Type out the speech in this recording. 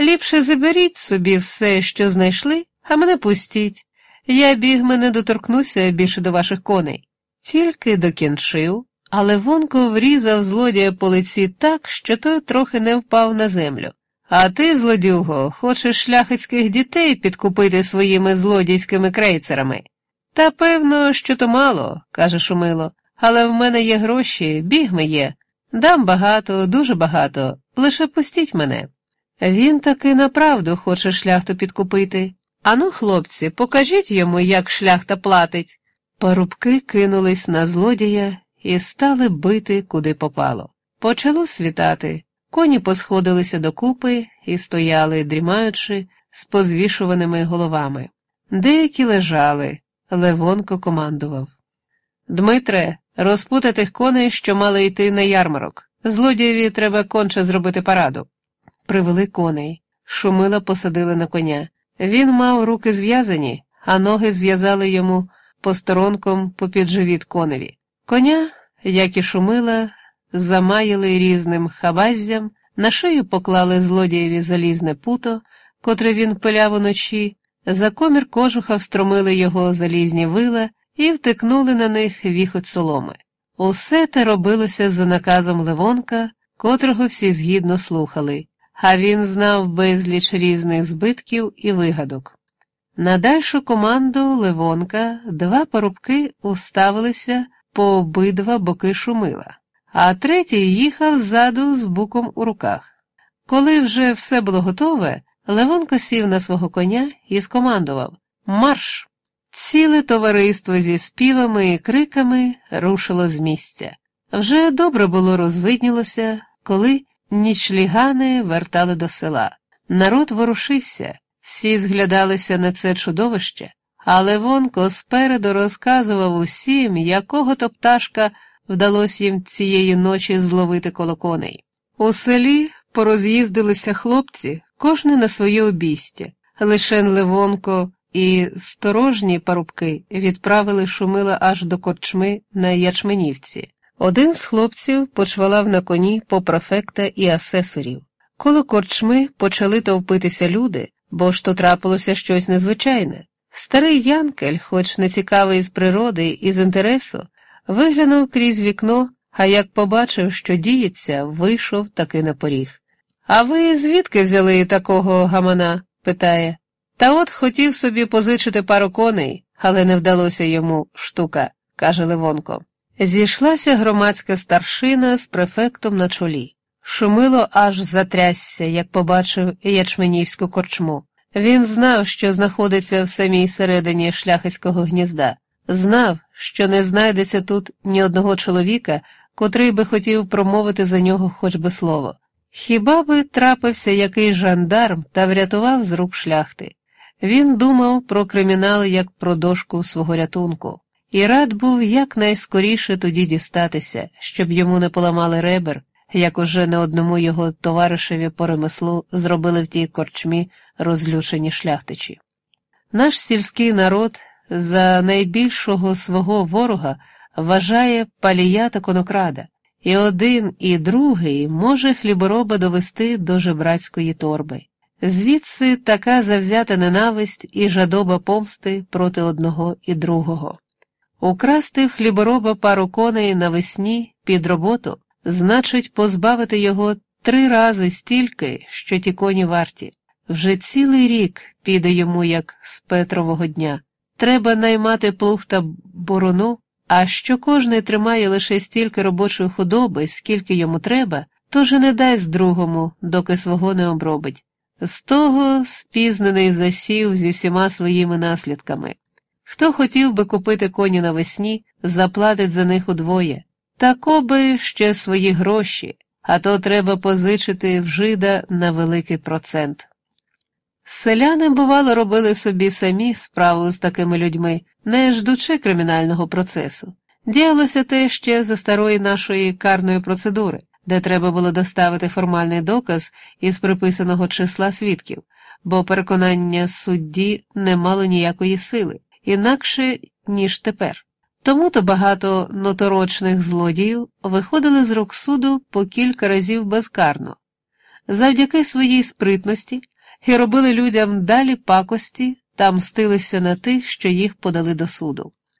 Ліпше заберіть собі все, що знайшли, а мене пустіть. Я бігми не доторкнуся більше до ваших коней. Тільки докінчив, але Вонко врізав злодія по лиці так, що той трохи не впав на землю. А ти, злодюго, хочеш шляхетських дітей підкупити своїми злодійськими крейцерами? Та певно, що то мало, каже Шумило, але в мене є гроші, бігми є. Дам багато, дуже багато, лише пустіть мене. Він таки направду хоче шляхту підкупити. Ану, хлопці, покажіть йому, як шляхта платить. Парубки кинулись на злодія і стали бити, куди попало. Почало світати, коні посходилися докупи і стояли, дрімаючи, з позвішуваними головами. Деякі лежали, Левонко командував. Дмитре, розпутай коней, що мали йти на ярмарок. Злодієві треба конче зробити параду. Привели коней. Шумила посадили на коня. Він мав руки зв'язані, а ноги зв'язали йому посторонком попід живіт коневі. Коня, як і шумила, замаяли різним хабаззям, на шию поклали злодієві залізне путо, котре він пиляв уночі, за комір кожуха встромили його залізні вила і втикнули на них віхот соломи. Усе те робилося за наказом Левонка, котрого всі згідно слухали, а він знав безліч різних збитків і вигадок. На дальшу команду Левонка два парубки уставилися по обидва боки шумила, а третій їхав ззаду з буком у руках. Коли вже все було готове, Левонко сів на свого коня і скомандував Марш! Ціле товариство зі співами і криками рушило з місця. Вже добре було розвиднілося, коли нічлігани вертали до села. Народ ворушився, всі зглядалися на це чудовище, але Вонко спереду розказував усім, якого то пташка вдалося їм цієї ночі зловити коло коней. У селі пороз'їздилися хлопці, кожний на своє обійстя. Лишен Левонко і сторожні парубки відправили шумила аж до корчми на ячменівці. Один з хлопців почвалав на коні по префекта і асесорів. Коло корчми почали товпитися люди, бо ж то трапилося щось незвичайне. Старий Янкель, хоч не цікавий з природи і з інтересу, виглянув крізь вікно, а як побачив, що діється, вийшов таки на поріг. А ви звідки взяли такого гамана? питає. Та от хотів собі позичити пару коней, але не вдалося йому штука, каже Левонко. Зійшлася громадська старшина з префектом на чолі. Шумило аж затрясся, як побачив ячменівську корчму. Він знав, що знаходиться в самій середині шляхетського гнізда, знав, що не знайдеться тут ні одного чоловіка, котрий би хотів промовити за нього хоч би слово. Хіба би трапився який жандарм та врятував з рук шляхти? Він думав про кримінал як про дошку свого рятунку, і рад був якнайскоріше тоді дістатися, щоб йому не поламали ребер, як уже не одному його товаришеві по ремеслу зробили в тій корчмі розлючені шляхтичі. Наш сільський народ за найбільшого свого ворога вважає палія та конокрада, і один, і другий може хлібороба довести до жебрацької торби. Звідси така завзята ненависть і жадоба помсти проти одного і другого. Украсти в хлібороба пару коней навесні під роботу значить позбавити його три рази стільки, що ті коні варті. Вже цілий рік піде йому, як з Петрового дня. Треба наймати плуг та борону, а що кожний тримає лише стільки робочої худоби, скільки йому треба, то же не дасть другому, доки свого не обробить. З того спізнений засів зі всіма своїми наслідками. Хто хотів би купити коні навесні, заплатить за них удвоє. Тако би ще свої гроші, а то треба позичити в жида на великий процент. Селяни, бувало, робили собі самі справу з такими людьми, не ждучи кримінального процесу. Діялося те ще за старої нашої карної процедури, де треба було доставити формальний доказ із приписаного числа свідків, бо переконання судді не мало ніякої сили, інакше, ніж тепер. Тому то багато ноторочних злодіїв виходили з рук суду по кілька разів безкарно. завдяки своїй спритності і робили людям далі пакості та мстилися на тих, що їх подали до суду.